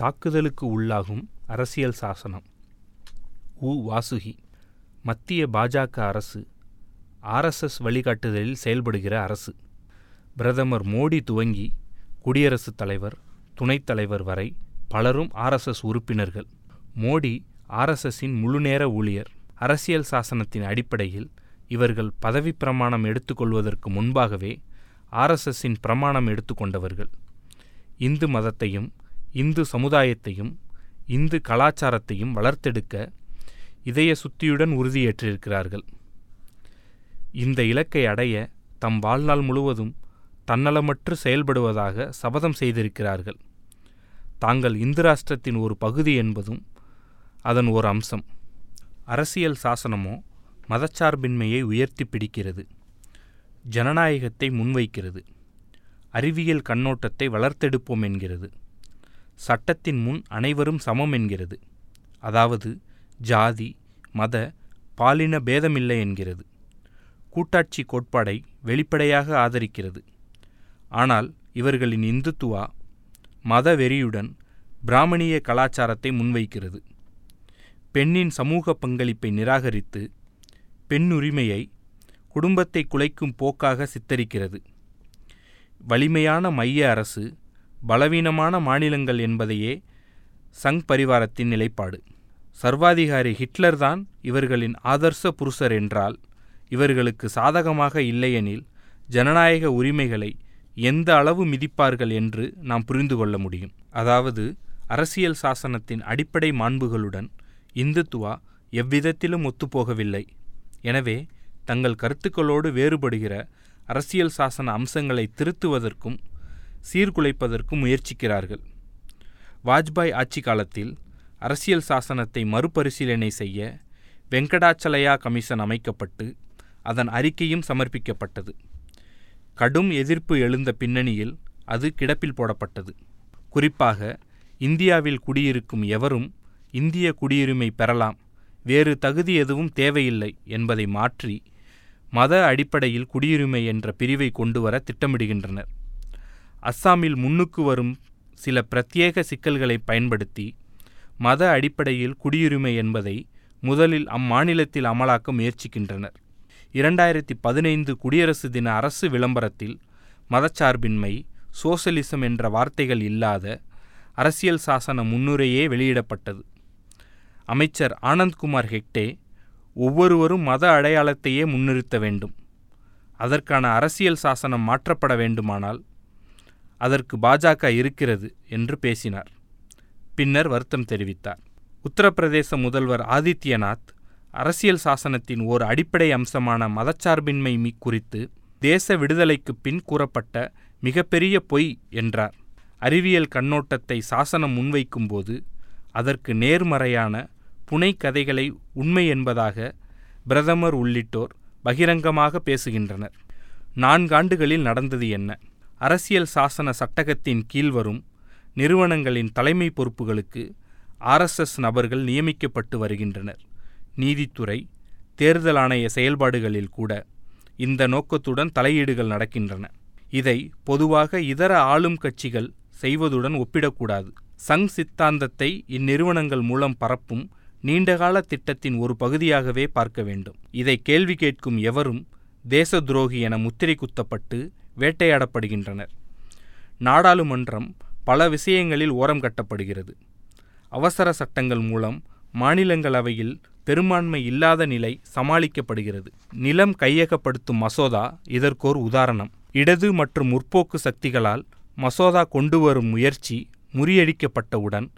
தாக்குதலுக்கு உள்ளாகும் அரசியல் சாசனம். உ. வாசுகி மத்திய பாஜக அரசு ஆர்எஸ்எஸ் வழிகாட்டுதலில் செயல்படுகிற அரசு. பிரதமர் மோடி துவங்கி குடியரசுத் தலைவர் துணைத் தலைவர் வரை பலரும் ஆர்எஸ்எஸ் உறுப்பினர்கள். மோடி ஆர்எஸ்எஸின் முழுநேர ஊழியர். அரசியல் சாசனத்தின் அடிப்படையில் இவர்கள் பதவி பிரமாணம் எடுத்துக்கொள்வதற்கு முன்பாகவே ஆர்எஸ்எஸின் பிரமாணம் எடுத்துக்கொண்டவர்கள். இந்து மதத்தையும் இந்து சமுதாயத்தையும் இந்து கலாச்சாரத்தையும் வளர்த்தெடுக்க இதய சுத்தியுடன் உறுதியேற்றிருக்கிறார்கள். இந்த இலக்கை அடைய தம் வாழ்நாள் முழுவதும் தன்னலமற்று செயல்படுவதாக சபதம் செய்திருக்கிறார்கள். தாங்கள் இந்து ராஷ்டிரத்தின் ஒரு பகுதி என்பதும் அதன் ஒரு அம்சம். அரசியல் சாசனமோ மதச்சார்பின்மையை உயர்த்தி பிடிக்கிறது. ஜனநாயகத்தை முன்வைக்கிறது. அறிவியல் கண்ணோட்டத்தை வளர்த்தெடுப்போம் என்கிறது. சட்டத்தின் முன் அனைவரும் சமம் என்கிறது. அதாவது ஜாதி மத பாலின பேதமில்லை என்கிறது. கூட்டாட்சி கோட்பாடை வெளிப்படையாக ஆதரிக்கிறது. ஆனால் இவர்களின் இந்துத்துவா மத வெறியுடன் பிராமணிய கலாச்சாரத்தை முன்வைக்கிறது. பெண்ணின் சமூக பங்களிப்பை நிராகரித்து பெண்ணுரிமையை குடும்பத்தை குலைக்கும் போக்காக சித்தரிக்கிறது. வலிமையான மைய அரசு பலவீனமான மாநிலங்கள் என்பதையே சங் பரிவாரத்தின் நிலைப்பாடு. சர்வாதிகாரி ஹிட்லர்தான் இவர்களின் ஆதர்ச புருஷர் என்றால் இவர்களுக்கு சாதகமாக இல்லையெனில் ஜனநாயக உரிமைகளை எந்த அளவு மிதிப்பார்கள் என்று நாம் புரிந்து கொள்ள முடியும். அதாவது அரசியல் சாசனத்தின் அடிப்படை மாண்புகளுடன் இந்துத்துவா எவ்விதத்திலும் ஒத்துப்போகவில்லை. எனவே தங்கள் கருத்துக்களோடு வேறுபடுகிற அரசியல் சாசன அம்சங்களை திருத்துவதற்கும் சீர்குலைப்பதற்கு முயற்சிக்கிறார்கள். வாஜ்பாய் ஆட்சி காலத்தில் அரசியல் சாசனத்தை மறுபரிசீலனை செய்ய வெங்கடாச்சலயா கமிஷன் அமைக்கப்பட்டு அதன் அறிக்கையும் சமர்ப்பிக்கப்பட்டது. கடும் எதிர்ப்பு எழுந்த பின்னணியில் அது கிடப்பில் போடப்பட்டது. குறிப்பாக இந்தியாவில் குடியிருக்கும் எவரும் இந்திய குடியுரிமை பெறலாம் வேறு தகுதி எதுவும் தேவையில்லை என்பதை மாற்றி மத அடிப்படையில் குடியுரிமை என்ற பிரிவை கொண்டுவர திட்டமிடுகின்றனர். அஸ்ஸாமில் முன்னுக்கு வரும் சில பிரத்யேக சிக்கல்களை பயன்படுத்தி மத அடிப்படையில் குடியுரிமை என்பதை முதலில் அம்மாநிலத்தில் அமலாக்க முயற்சிக்கின்றனர். இரண்டாயிரத்தி பதினைந்து குடியரசு தின அரசு விளம்பரத்தில் மதச்சார்பின்மை சோசலிசம் என்ற வார்த்தைகள் இல்லாத அரசியல் சாசன முன்னுரையே வெளியிடப்பட்டது. அமைச்சர் ஆனந்த்குமார் ஹெக்டே ஒவ்வொருவரும் மத அடையாளத்தையே முன்னிறுத்த வேண்டும். அதற்கான அரசியல் சாசனம் மாற்றப்பட வேண்டுமானால் அதற்கு பாஜக இருக்கிறது என்று பேசினார். பின்னர் வருத்தம் தெரிவித்தார். உத்தரப்பிரதேச முதல்வர் ஆதித்யநாத் அரசியல் சாசனத்தின் ஓர் அடிப்படை அம்சமான மதச்சார்பின்மை குறித்து தேச விடுதலைக்கு பின் கூறப்பட்ட மிகப்பெரிய பொய் என்றார். அறிவியல் கண்ணோட்டத்தை சாசனம் முன்வைக்கும்போது அதற்கு நேர்மறையான புனை கதைகளை உண்மை என்பதாக பிரதமர் உள்ளிட்டோர் பகிரங்கமாக பேசுகின்றனர். நான்காண்டுகளில் நடந்தது என்ன? அரசியல் சாசன சட்டகத்தின் கீழ் வரும் நிறுவனங்களின் தலைமை பொறுப்புகளுக்கு ஆர்எஸ்எஸ் நபர்கள் நியமிக்கப்பட்டு வருகின்றனர். நீதித்துறை தேர்தல் ஆணைய செயல்பாடுகளில் கூட இந்த நோக்கத்துடன் தலையீடுகள் நடக்கின்றன. இதை பொதுவாக இதர ஆளும் கட்சிகள் செய்வதுடன் ஒப்பிடக்கூடாது. சங் சித்தாந்தத்தை இந்நிறுவனங்கள் மூலம் பரப்பும் நீண்டகால திட்டத்தின் ஒரு பகுதியாகவே பார்க்க வேண்டும். இதை கேள்வி கேட்கும் எவரும் தேச துரோகி என முத்திரை குத்தப்பட்டு வேட்டையாடப்படுகின்றனர். நாடாளுமன்றம் பல விஷயங்களில் ஓரம் கட்டப்படுகிறது. அவசர சட்டங்கள் மூலம் மாநிலங்களவையில் பெரும்பான்மை இல்லாத நிலை சமாளிக்கப்படுகிறது. நிலம் கையகப்படுத்தும் மசோதா இதற்கோர் உதாரணம். இடது மற்றும் முற்போக்கு சக்திகளால் மசோதா கொண்டு வரும் முயற்சி முறியடிக்கப்பட்டவுடன்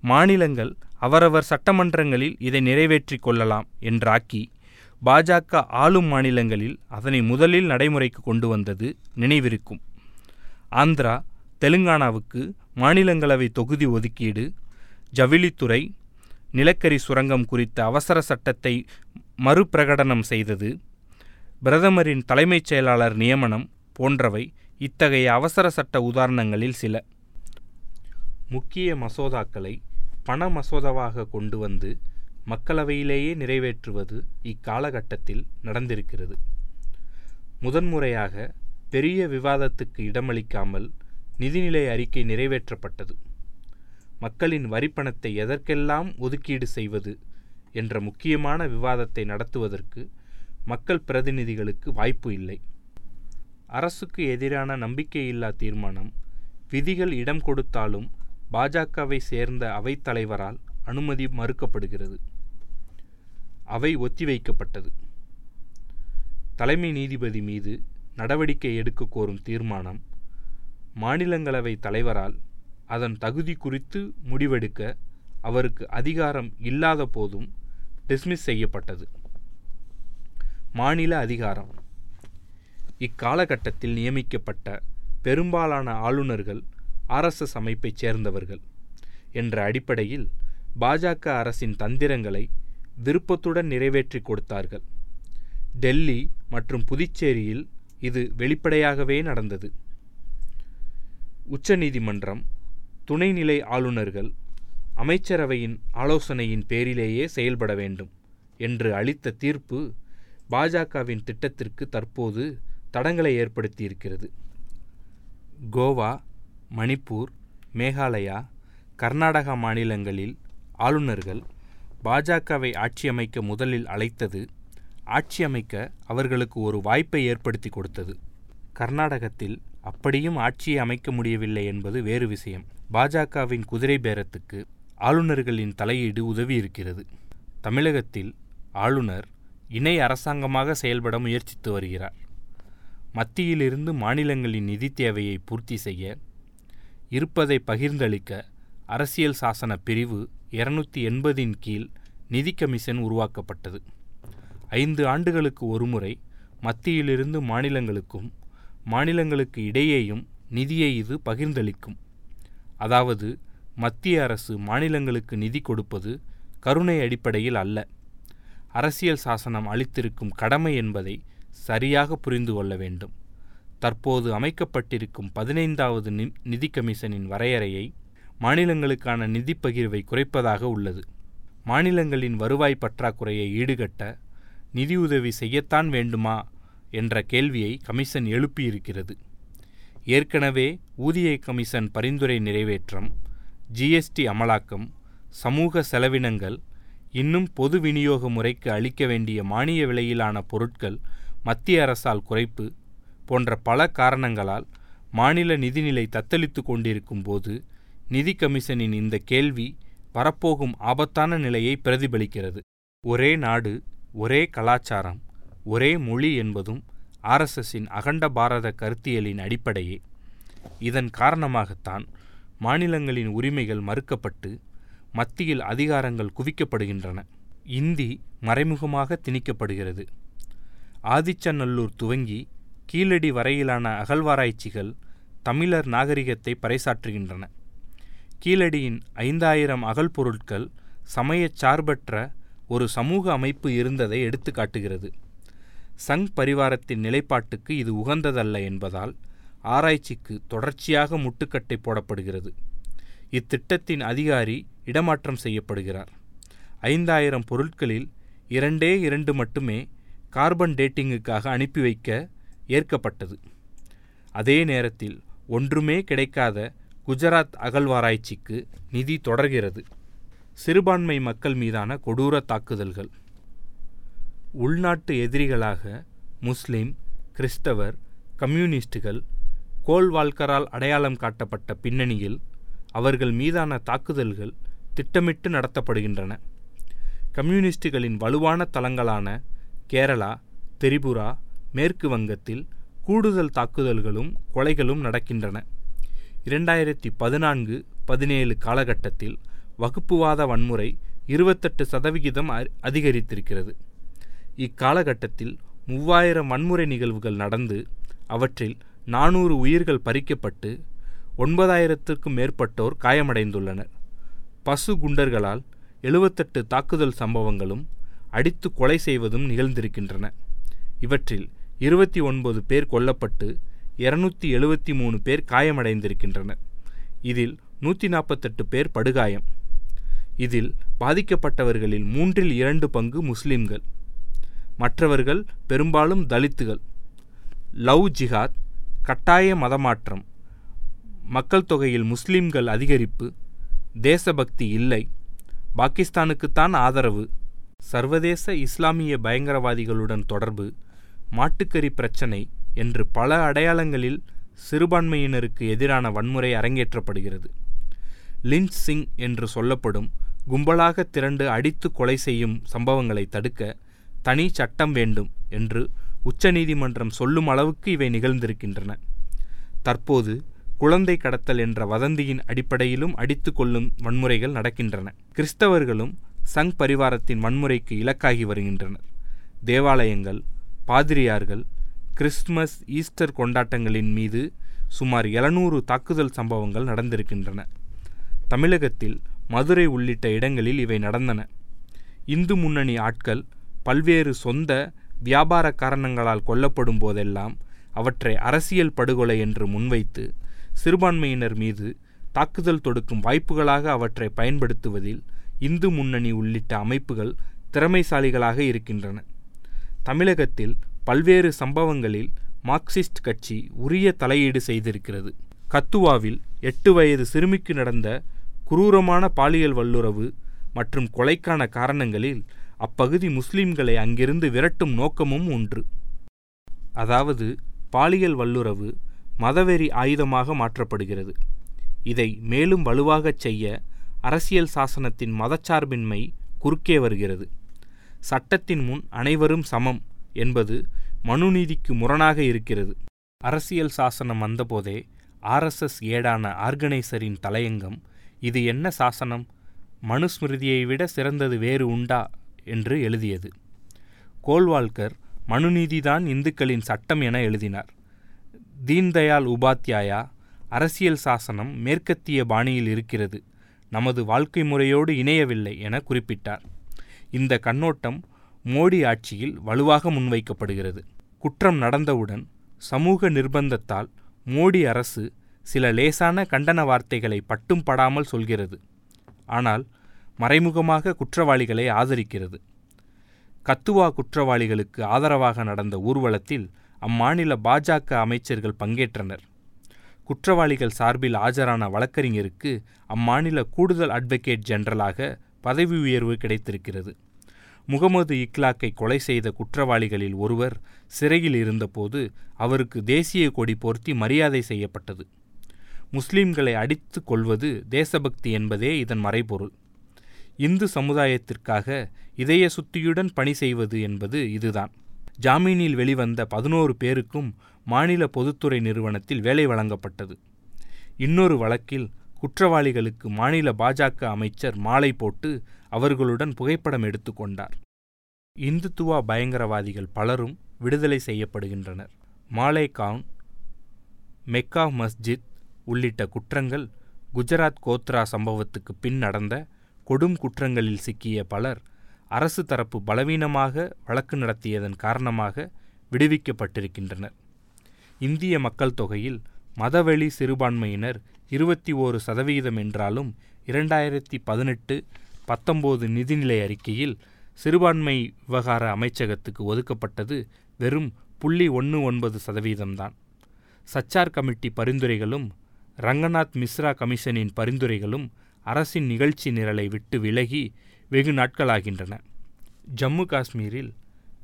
மாநிலங்கள் அவரவர் சட்டமன்றங்களில் இதை நிறைவேற்றிக் கொள்ளலாம் என்றாக்கி பாஜக ஆளும் மாநிலங்களில் அதனை முதலில் நடைமுறைக்கு கொண்டு வந்தது நினைவிருக்கும். ஆந்திரா தெலுங்கானாவுக்கு மாநிலங்களவை தொகுதி ஒதுக்கீடு ஜவுளித்துறை நிலக்கரி சுரங்கம் குறித்த அவசர சட்டத்தை மறுபிரகடனம் செய்தது பிரதமரின் தலைமைச் செயலாளர் நியமனம் போன்றவை இத்தகைய அவசர சட்ட உதாரணங்களில் சில. முக்கிய மசோதாக்களை பண மசோதாவாக கொண்டு வந்து மக்களவையிலேயே நிறைவேற்றுவது இக்காலகட்டத்தில் நடந்திருக்கிறது. முதன்முறையாக பெரிய விவாதத்துக்கு இடமளிக்காமல் நிதிநிலை அறிக்கை நிறைவேற்றப்பட்டது. மக்களின் வரிப்பணத்தை எதற்கெல்லாம் ஒதுக்கீடு செய்வது என்ற முக்கியமான விவாதத்தை நடத்துவதற்கு மக்கள் பிரதிநிதிகளுக்கு வாய்ப்பு இல்லை. அரசுக்கு எதிரான நம்பிக்கையில்லா தீர்மானம் விதிகள் இடம் கொடுத்தாலும் பாஜகவை சேர்ந்த அவைத்தலைவரால் அனுமதி மறுக்கப்படுகிறது. அவை ஒத்திவைக்கப்பட்டது. தலைமை நீதிபதி மீது நடவடிக்கை எடுக்க கோரும் தீர்மானம் மாநிலங்களவை தலைவரால் அதன் தகுதி குறித்து முடிவெடுக்க அவருக்கு அதிகாரம் இல்லாத போதும் டிஸ்மிஸ் செய்யப்பட்டது. மாநில அதிகாரம். இக்காலகட்டத்தில் நியமிக்கப்பட்ட பெரும்பாலான ஆளுநர்கள் ஆர்எஸ்எஸ் அமைப்பைச் சேர்ந்தவர்கள் என்ற அடிப்படையில் பாஜக அரசின் தந்திரங்களை விருப்பத்துடன் நிறைவேற்றி கொடுத்தார்கள். டெல்லி மற்றும் புதுச்சேரியில் இது வெளிப்படையாகவே நடந்தது. உச்சநீதிமன்றம் துணைநிலை ஆளுநர்கள் அமைச்சரவையின் ஆலோசனையின் பேரிலேயே செயல்பட வேண்டும் என்று அளித்த தீர்ப்பு பாஜகவின் திட்டத்திற்கு தற்போது தடங்களை ஏற்படுத்தியிருக்கிறது. கோவா மணிப்பூர் மேகாலயா கர்நாடகா மாநிலங்களில் ஆளுநர்கள் பாஜகவை ஆட்சியமைக்க முதலில் அழைத்தது ஆட்சியமைக்க அவர்களுக்கு ஒரு வாய்ப்பை ஏற்படுத்தி கொடுத்தது. கர்நாடகத்தில் அப்படியும் ஆட்சியை அமைக்க முடியவில்லை என்பது வேறு விஷயம். பாஜகவின் குதிரை பேரத்துக்கு ஆளுநர்களின் தலையீடு உதவி இருக்கிறது. தமிழகத்தில் ஆளுநர் இணை அரசாங்கமாக செயல்பட முயற்சித்து வருகிறார். மத்தியிலிருந்து மாநிலங்களின் நிதி தேவையை பூர்த்தி செய்ய இருப்பதை பகிர்ந்தளிக்க அரசியல் சாசன பிரிவு இருநூத்தி எண்பதின் கீழ் நிதி கமிஷன் உருவாக்கப்பட்டது. ஐந்து ஆண்டுகளுக்கு ஒருமுறை மத்தியிலிருந்து மாநிலங்களுக்கும் மாநிலங்களுக்கு இடையேயும் நிதியை இது பகிர்ந்தளிக்கும். அதாவது மத்திய அரசு மாநிலங்களுக்கு நிதி கொடுப்பது கருணை அடிப்படையில் அல்ல. அரசியல் சாசனம் அளித்திருக்கும் கடமை என்பதை சரியாக புரிந்து கொள்ள வேண்டும். தற்போது அமைக்கப்பட்டிருக்கும் பதினைந்தாவது நிதி கமிஷனின் வரையறையை மாநிலங்களுக்கான நிதி பகிர்வை குறைப்பதாக உள்ளது. மாநிலங்களின் வருவாய் பற்றாக்குறையை ஈடுகட்ட நிதியுதவி செய்யத்தான் வேண்டுமா என்ற கேள்வியை கமிஷன் எழுப்பியிருக்கிறது. ஏற்கனவே ஊதிய கமிஷன் பரிந்துரை நிறைவேற்றம் ஜிஎஸ்டி அமலாக்கம் சமூக செலவினங்கள் இன்னும் பொது விநியோக முறைக்கு அளிக்க வேண்டிய மானிய விலையிலான பொருட்கள் மத்திய அரசால் குறைப்பு போன்ற பல காரணங்களால் மாநில நிதிநிலை தத்தளித்து கொண்டிருக்கும் போது நிதி கமிஷனின் இந்த கேள்வி வரப்போகும் ஆபத்தான நிலையை பிரதிபலிக்கிறது. ஒரே நாடு ஒரே கலாச்சாரம் ஒரே மொழி என்பதும் ஆர்எஸ்எஸின் அகண்ட பாரத கருத்தியலின் அடிப்படையே. இதன் காரணமாகத்தான் மாநிலங்களின் உரிமைகள் மறுக்கப்பட்டு மத்தியில் அதிகாரங்கள் குவிக்கப்படுகின்றன. இந்தி மறைமுகமாக திணிக்கப்படுகிறது. ஆதிச்சநல்லூர் துவங்கி கீழடி வரையிலான அகழ்வாராய்ச்சிகள் தமிழர் நாகரிகத்தை பறைசாற்றுகின்றன. கீழடியின் ஐந்தாயிரம் அகல் பொருட்கள் சமயச் சார்பற்ற ஒரு சமூக அமைப்பு இருந்ததை எடுத்து காட்டுகிறது. சங் பரிவாரத்தின் நிலைப்பாட்டுக்கு இது உகந்ததல்ல என்பதால் ஆராய்ச்சிக்கு தொடர்ச்சியாக முட்டுக்கட்டை போடப்படுகிறது. இத்திட்டத்தின் அதிகாரி இடமாற்றம் செய்யப்படுகிறார். ஐந்தாயிரம் பொருட்களில் இரண்டே இரண்டு மட்டுமே கார்பன் டேட்டிங்குக்காக அனுப்பி வைக்க ஏற்கப்பட்டது. அதே நேரத்தில் ஒன்றுமே கிடைக்காத குஜராத் அகழ்வாராய்ச்சிக்கு நிதி தொடர்கிறது. சிறுபான்மை மக்கள் மீதான கொடூர தாக்குதல்கள். உள்நாட்டு எதிரிகளாக முஸ்லிம் கிறிஸ்தவர் கம்யூனிஸ்டுகள் கோல்வால்கரால் அடையாளம் காட்டப்பட்ட பின்னணியில் அவர்கள் மீதான தாக்குதல்கள் திட்டமிட்டு நடத்தப்படுகின்றன. கம்யூனிஸ்டுகளின் வலுவான தளங்களான கேரளா திரிபுரா மேற்கு வங்கத்தில் கூடுதல் தாக்குதல்களும் கொலைகளும் நடக்கின்றன. இரண்டாயிரத்தி பதினான்கு பதினேழு காலகட்டத்தில் வகுப்புவாத வன்முறை இருபத்தெட்டு சதவிகிதம் அதிகரித்திருக்கிறது. இக்காலகட்டத்தில் மூவாயிரம் வன்முறை நிகழ்வுகள் நடந்து அவற்றில் நானூறு உயிர்கள் பறிக்கப்பட்டு ஒன்பதாயிரத்திற்கும் மேற்பட்டோர் காயமடைந்துள்ளனர். பசு குண்டர்களால் எழுபத்தெட்டு தாக்குதல் சம்பவங்களும் அடித்து கொலை செய்வதும் நிகழ்ந்திருக்கின்றன. இவற்றில் இருபத்தி ஒன்பது பேர் கொல்லப்பட்டு இருநூத்தி எழுபத்தி மூணு பேர் காயமடைந்திருக்கின்றனர். இதில் நூற்றி நாற்பத்தெட்டு பேர் படுகாயம். இதில் பாதிக்கப்பட்டவர்களில் மூன்றில் இரண்டு பங்கு முஸ்லிம்கள். மற்றவர்கள் பெரும்பாலும் தலித்துகள். லவ் ஜிஹாத் கட்டாய மதமாற்றம் மக்கள் தொகையில் முஸ்லிம்கள் அதிகரிப்பு தேசபக்தி இல்லை பாகிஸ்தானுக்குத்தான் ஆதரவு சர்வதேச இஸ்லாமிய பயங்கரவாதிகளுடன் தொடர்பு மாட்டுக்கறி பிரச்சனை என்று பல அடையாளங்களில் சிறுபான்மையினருக்கு எதிரான வன்முறை அரங்கேற்றப்படுகிறது. லிஞ்ச் சிங் என்று சொல்லப்படும் கும்பலாக திரண்டு அடித்து கொலை செய்யும் சம்பவங்களை தடுக்க தனி சட்டம் வேண்டும் என்று உச்சநீதிமன்றம் சொல்லும் அளவுக்கு இவை நிகழ்ந்திருக்கின்றன. தற்போது குழந்தை கடத்தல் என்ற வதந்தியின் அடிப்படையிலும் அடித்து கொள்ளும் வன்முறைகள் நடக்கின்றன. கிறிஸ்தவர்களும் சங் பரிவாரத்தின் வன்முறைக்கு இலக்காகி வருகின்றனர். தேவாலயங்கள் பாதிரியார்கள் கிறிஸ்துமஸ் ஈஸ்டர் கொண்டாட்டங்களின் மீது சுமார் எழுநூறு தாக்குதல் சம்பவங்கள் நடந்திருக்கின்றன. தமிழகத்தில் மதுரை உள்ளிட்ட இடங்களில் இவை நடந்தன. இந்து முன்னணி ஆட்கள் பல்வேறு சொந்த வியாபார காரணங்களால் கொல்லப்படும் போதெல்லாம் அவற்றை அரசியல் படுகொலை என்று முன்வைத்து சிறுபான்மையினர் மீது தாக்குதல் தொடுக்கும் வாய்ப்புகளாக அவற்றை பயன்படுத்துவதில் இந்து முன்னணி உள்ளிட்ட அமைப்புகள் திறமைசாலிகளாக இருக்கின்றன. தமிழகத்தில் பல்வேறு சம்பவங்களில் மார்க்சிஸ்ட் கட்சி உரிய தலையீடு செய்திருக்கிறது. கத்துவாவில் எட்டு வயது சிறுமிக்கு நடந்த குரூரமான பாலியல் வல்லுறவு மற்றும் கொலைக்கான காரணங்களில் அப்பகுதி முஸ்லிம்களை அங்கிருந்து விரட்டும் நோக்கமும் ஒன்று. அதாவது பாலியல் வல்லுறவு மதவெறி ஆயுதமாக மாற்றப்படுகிறது. இதை மேலும் வலுவாகச் செய்ய அரசியல் சாசனத்தின் மதச்சார்பின்மை குறுக்கே வருகிறது. சட்டத்தின் முன் அனைவரும் சமம். என்பது மனுநீதிக்கு முரணாக இருக்கிறது. அரசியல் சாசனம் வந்தபோதே ஆர்எஸ்எஸ் ஏடான ஆர்கனைசரின் தலையங்கம் இது என்ன சாசனம்? மனுஸ்மிருதியை விட சிறந்தது வேறு உண்டா? என்று எழுதியது. கோல்வால்கர் மனுநீதிதான் இந்துக்களின் சட்டம் என எழுதினார். தீன்தயாள் உபாத்யாயா அரசியல் சாசனம் மேற்கத்திய பாணியில் இருக்கிறது. நமது வாழ்க்கை முறையோடு இணையவில்லை என குறிப்பிட்டார். இந்த கண்ணோட்டம் மோடி ஆட்சியில் வலுவாக முன்வைக்கப்படுகிறது. குற்றம் நடந்தவுடன் சமூக நிர்பந்தத்தால் மோடி அரசு சில லேசான கண்டன வார்த்தைகளை பட்டும் படாமல் சொல்கிறது. ஆனால் மறைமுகமாக குற்றவாளிகளை ஆதரிக்கிறது. கத்துவா குற்றவாளிகளுக்கு ஆதரவாக நடந்த ஊர்வலத்தில் அம்மாநில பாஜக அமைச்சர்கள் பங்கேற்றனர். குற்றவாளிகள் சார்பில் ஆஜரான வழக்கறிஞருக்கு அம்மாநில கூடுதல் அட்வொகேட் ஜெனரலாக பதவி உயர்வு கிடைத்திருக்கிறது. முகமது இக்லாக்கை கொலை செய்த குற்றவாளிகளில் ஒருவர் சிறையில் இருந்தபோது அவருக்கு தேசிய கொடி போர்த்தி மரியாதை செய்யப்பட்டது. முஸ்லிம்களை அடித்து கொள்வது தேசபக்தி என்பதே இதன் மறைபொருள். இந்து சமுதாயத்திற்காக இதய சுத்தியுடன் பணி செய்வது என்பது இதுதான். ஜாமீனில் வெளிவந்த பதினோரு பேருக்கும் மாநில பொதுத்துறை நிறுவனத்தில் வேலை வழங்கப்பட்டது. இன்னொரு வழக்கில் குற்றவாளிகளுக்கு மாநில பாஜக அமைச்சர் மாலை போட்டு அவர்களுடன் புகைப்படம் எடுத்துக்கொண்டார் இந்துத்துவா பயங்கரவாதிகள் பலரும் விடுதலை செய்யப்படுகின்றனர். மாலேகான் மெக்கா மஸ்ஜித் உள்ளிட்ட குற்றங்கள் குஜராத் கோத்ரா சம்பவத்துக்கு பின் நடந்த கொடும் குற்றங்களில் சிக்கிய பலர் அரசு தரப்பு பலவீனமாக வழக்கு நடத்தியதன் காரணமாக விடுவிக்கப்பட்டிருக்கின்றனர். இந்திய மக்கள் தொகையில் மதவெளி சிறுபான்மையினர் இருபத்தி ஓரு சதவிகிதம் என்றாலும் இரண்டாயிரத்தி பதினெட்டு பத்தொம்போது நிதிநிலை அறிக்கையில் சிறுபான்மை விவகார அமைச்சகத்துக்கு ஒதுக்கப்பட்டது வெறும் புள்ளி ஒன்று ஒன்பது சதவீதம்தான். சச்சார் கமிட்டி பரிந்துரைகளும் ரங்கநாத் மிஸ்ரா கமிஷனின் பரிந்துரைகளும் அரசின் நிகழ்ச்சி நிரலை விட்டு விலகி வெகு நாட்களாகின்றன. ஜம்மு காஷ்மீரில்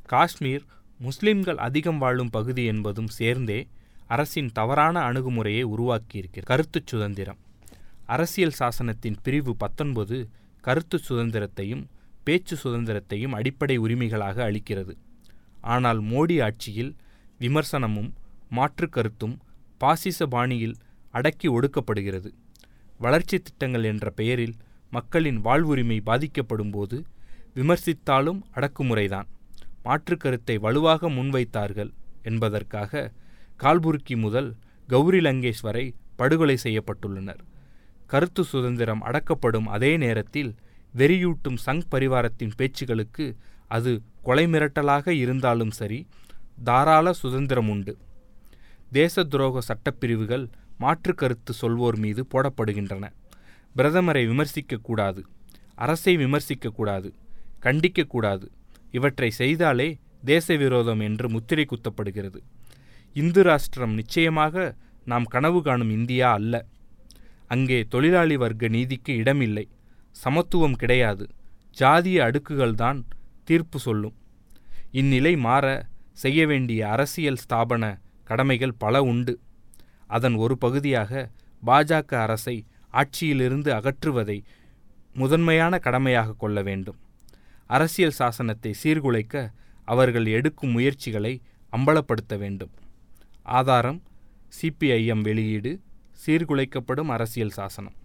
காஷ்மீர் முஸ்லிம்கள் அதிகம் வாழும் பகுதி என்பதும் சேர்ந்தே அரசின் தவறான அணுகுமுறையை உருவாக்கியிருக்கிறது. கருத்து சுதந்திரம். அரசியல் சாசனத்தின் பிரிவு பத்தொன்பது கருத்து சுதந்திரத்தையும் பேச்சு சுதந்திரத்தையும் அடிப்படை உரிமைகளாக அளிக்கிறது. ஆனால் மோடி ஆட்சியில் விமர்சனமும் மாற்று கருத்தும் பாசிச பாணியில் அடக்கி ஒடுக்கப்படுகிறது. வளர்ச்சி திட்டங்கள் என்ற பெயரில் மக்களின் வாழ்வுரிமை பாதிக்கப்படும் போது விமர்சித்தாலும் அடக்குமுறைதான். மாற்று கருத்தை வலுவாக முன்வைத்தார்கள் என்பதற்காக கால்புருக்கி முதல் கௌரி லங்கேஷ் வரை படுகொலை செய்யப்பட்டுள்ளனர். கருத்து சுதந்திரம் அடக்கப்படும் அதே நேரத்தில் வெறியூட்டும் சங் பரிவாரத்தின் பேச்சுகளுக்கு அது கொலை மிரட்டலாக இருந்தாலும் சரி தாராள சுதந்திரம் உண்டு. தேச துரோக சட்டப்பிரிவுகள் மாற்று கருத்து சொல்வோர் மீது போடப்படுகின்றன. பிரதமரை விமர்சிக்கக்கூடாது அரசை விமர்சிக்கக்கூடாது கண்டிக்கக்கூடாது இவற்றை செய்தாலே தேச விரோதம் என்று முத்திரை குத்தப்படுகிறது. இந்து ராஷ்டிரம் நிச்சயமாக நாம் கனவு காணும் இந்தியா அல்ல. அங்கே தொழிலாளி வர்க்க நீதிக்கு இடமில்லை. சமத்துவம் கிடையாது. ஜாதிய அடுக்குகள்தான் தீர்ப்பு சொல்லும். இந்நிலை மாற செய்ய வேண்டிய அரசியல் ஸ்தாபன கடமைகள் பல உண்டு. அதன் ஒரு பகுதியாக பாஜக அரசை ஆட்சியிலிருந்து அகற்றுவதை முதன்மையான கடமையாக கொள்ள வேண்டும். அரசியல் சாசனத்தை சீர்குலைக்க அவர்கள் எடுக்கும் முயற்சிகளை அம்பலப்படுத்த வேண்டும். ஆதாரம் சிபிஐஎம் வெளியீடு சீர்குலைக்கப்படும் அரசியல் சாசனம்.